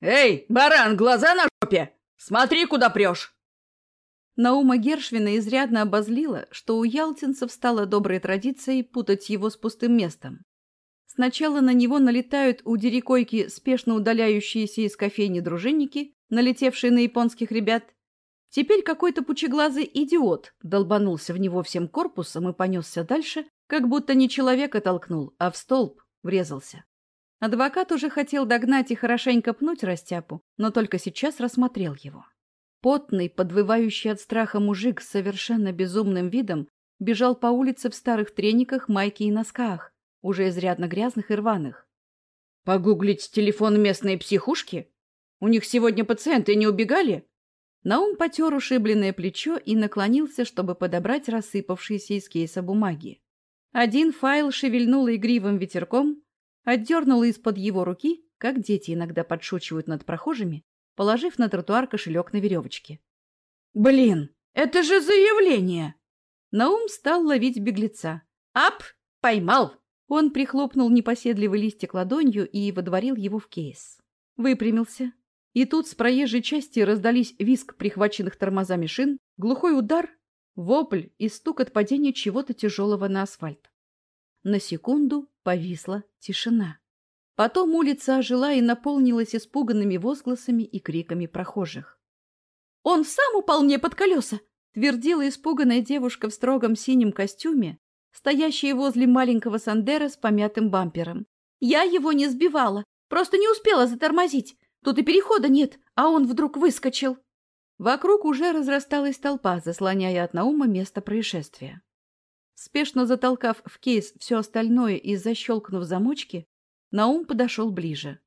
«Эй, баран, глаза на жопе! Смотри, куда прешь!» Наума Гершвина изрядно обозлила, что у ялтинцев стала доброй традицией путать его с пустым местом. Сначала на него налетают у дерекойки спешно удаляющиеся из кофейни дружинники, налетевшие на японских ребят. Теперь какой-то пучеглазый идиот долбанулся в него всем корпусом и понесся дальше, как будто не человека толкнул, а в столб врезался. Адвокат уже хотел догнать и хорошенько пнуть растяпу, но только сейчас рассмотрел его. Потный, подвывающий от страха мужик с совершенно безумным видом бежал по улице в старых трениках, майке и носках, уже изрядно грязных и рваных. «Погуглить телефон местной психушки? У них сегодня пациенты не убегали?» Наум потер ушибленное плечо и наклонился, чтобы подобрать рассыпавшиеся из кейса бумаги. Один файл шевельнул игривым ветерком, отдернула из-под его руки, как дети иногда подшучивают над прохожими, положив на тротуар кошелек на веревочке. «Блин, это же заявление!» Наум стал ловить беглеца. «Ап! Поймал!» Он прихлопнул непоседливый листик ладонью и водворил его в кейс. Выпрямился. И тут с проезжей части раздались визг прихваченных тормозами шин, глухой удар, вопль и стук от падения чего-то тяжелого на асфальт. На секунду повисла тишина. Потом улица ожила и наполнилась испуганными возгласами и криками прохожих. «Он сам упал мне под колеса!» — твердила испуганная девушка в строгом синем костюме, стоящая возле маленького Сандера с помятым бампером. «Я его не сбивала, просто не успела затормозить. Тут и перехода нет, а он вдруг выскочил». Вокруг уже разрасталась толпа, заслоняя от Наума место происшествия. Спешно затолкав в кейс все остальное и защелкнув замочки, Наум подошел ближе.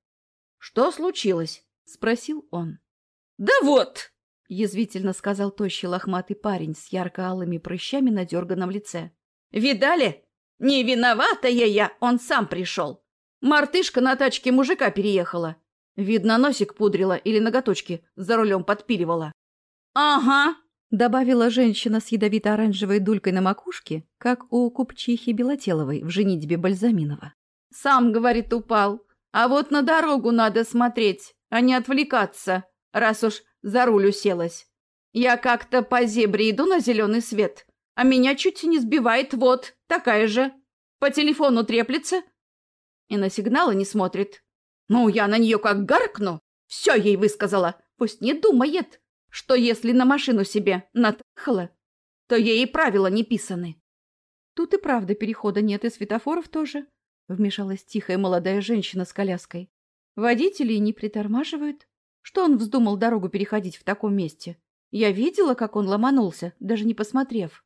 «Что случилось?» — спросил он. «Да вот!» — язвительно сказал тощий лохматый парень с ярко-алыми прыщами на дерганом лице. «Видали? Не виноватая я, он сам пришел. Мартышка на тачке мужика переехала. Видно, носик пудрила или ноготочки за рулем подпиливала». «Ага!» Добавила женщина с ядовито-оранжевой дулькой на макушке, как у купчихи Белотеловой в женитьбе Бальзаминова. «Сам, — говорит, — упал. А вот на дорогу надо смотреть, а не отвлекаться, раз уж за руль уселась. Я как-то по зебре иду на зеленый свет, а меня чуть не сбивает вот такая же. По телефону треплется и на сигналы не смотрит. Ну, я на нее как гаркну, все ей высказала, пусть не думает что если на машину себе натрахала, то ей и правила не писаны. Тут и правда перехода нет, и светофоров тоже, — вмешалась тихая молодая женщина с коляской. Водители не притормаживают. Что он вздумал дорогу переходить в таком месте? Я видела, как он ломанулся, даже не посмотрев.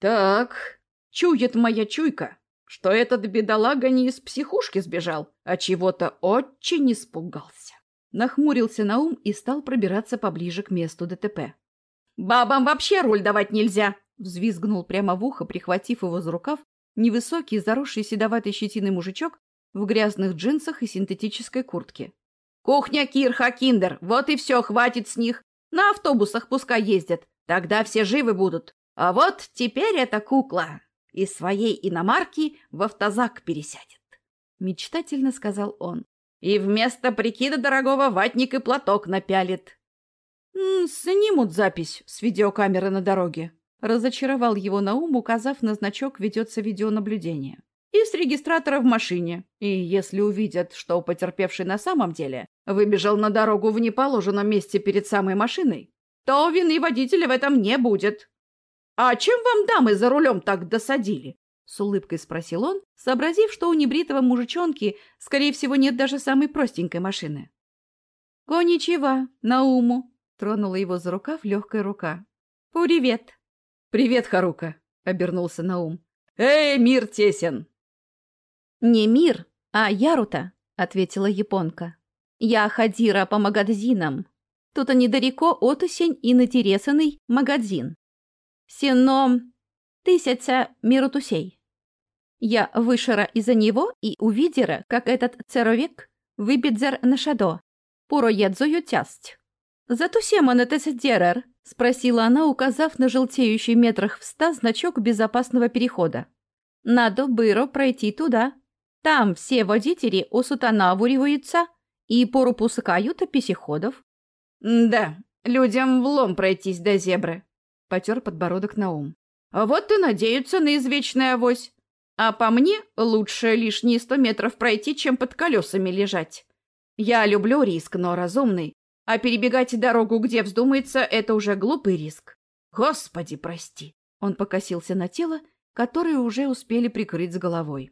Так, чует моя чуйка, что этот бедолага не из психушки сбежал, а чего-то очень испугался. Нахмурился на ум и стал пробираться поближе к месту ДТП. «Бабам вообще руль давать нельзя!» Взвизгнул прямо в ухо, прихватив его за рукав, невысокий, заросший седоватой щетиной мужичок в грязных джинсах и синтетической куртке. «Кухня Кирха Киндер, вот и все, хватит с них. На автобусах пускай ездят, тогда все живы будут. А вот теперь эта кукла из своей иномарки в автозак пересядет», — мечтательно сказал он и вместо прикида дорогого ватник и платок напялит. «М -м, «Снимут запись с видеокамеры на дороге», — разочаровал его Наум, указав на значок «Ведется видеонаблюдение». «И с регистратора в машине. И если увидят, что потерпевший на самом деле выбежал на дорогу в неположенном месте перед самой машиной, то вины водителя в этом не будет. А чем вам дамы за рулем так досадили? С улыбкой спросил он, сообразив, что у небритого мужичонки, скорее всего, нет даже самой простенькой машины. «Коничева, Науму!» — тронула его за рукав легкая рука. «Привет!» «Привет, Харука!» — обернулся Наум. «Эй, мир тесен!» «Не мир, а Ярута!» — ответила японка. «Я ходира по магазинам. Тут недалеко от осень и натересанный магазин. Сино тысяча мирутусей. Я вышера из-за него и увидела, как этот церовик выбедзер на шадо. Пуроедзую тясть. «Затусем он это сдерер?» — спросила она, указав на желтеющий метрах в ста значок безопасного перехода. «Надо быро пройти туда». Там все водители усутанавуриваются и порупускают пешеходов. «Да, людям влом пройтись до зебры», — потер подбородок Наум. «Вот и надеются на извечный авось. А по мне лучше лишние сто метров пройти, чем под колесами лежать. Я люблю риск, но разумный. А перебегать дорогу, где вздумается, это уже глупый риск. Господи, прости!» Он покосился на тело, которое уже успели прикрыть с головой.